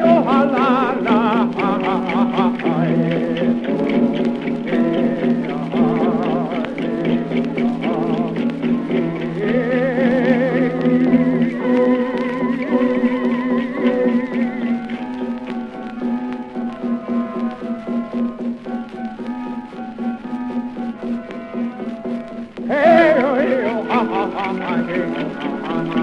oh, ha, ha, ha, ha, hey, oh, ha, ha, ha.